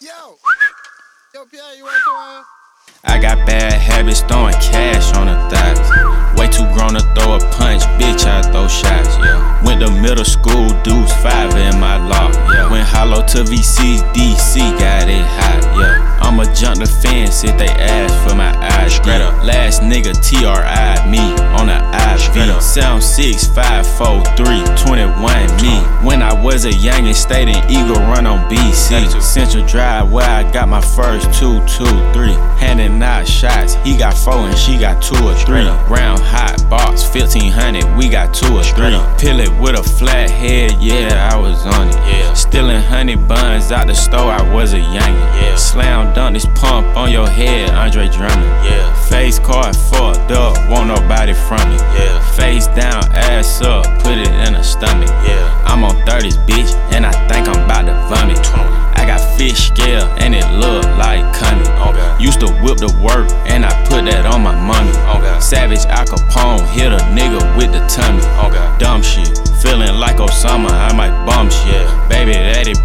Yo, yo, Pierre, you want to I got bad habits throwing cash on the thighs. Way too grown to throw a punch, bitch, I throw shots, yeah. Went to middle school, dudes five in my law, yeah. Went hollow to VC, DC, got it hot, yeah. I'ma jump the fence if they ask for my eyes, up. Last nigga TRI, me on the Sound 6, 5, 4, 3, 21, me. When I was a youngin', stayed in Eagle Run on BC. Central Drive, where I got my first two, two, three. Handing out shots, he got four and she got two or three. Round hot box, 1500, we got two or three. Pill it with a flat head, yeah, I was on it. Yeah. Stealing honey buns out the store, I was a youngin'. Yeah. Slam dunk this pump on your head, Andre Drummond. Yeah. Face card fucked up, won't nobody from me. Yeah. Face down, ass up, put it in a stomach. Yeah. I'm on 30s, bitch, and I think I'm about to vomit. I got fish scale, and it look like coming. Used to whip the work, and I put that on my mommy. Savage Al Capone, hit a nigga with the tummy. Dumb shit, feeling like Osama, I might bum shit. Baby daddy broke, so I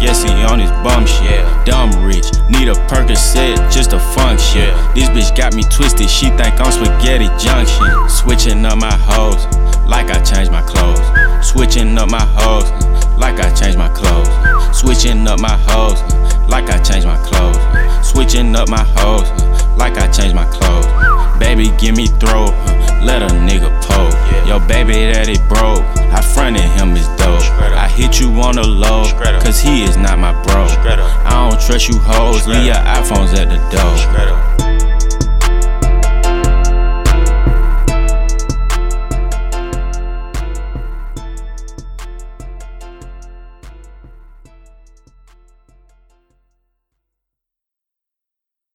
guess he on his bum shit. Dumb rich, need a Percocet just to function. This bitch got me twisted, she think I'm spaghetti junction. Switching up my hoes, like I changed my clothes. Switching up my hoes, like I changed my clothes. Switching up my hoes, like I changed my clothes. Switching up my hoes, like I changed my clothes. Baby, give me throat, let a nigga poke. Yo, baby, that it broke. I fronted him as dope. I hit you on the low, cause he is not my bro. I don't trust you hoes, leave your iPhones at the door.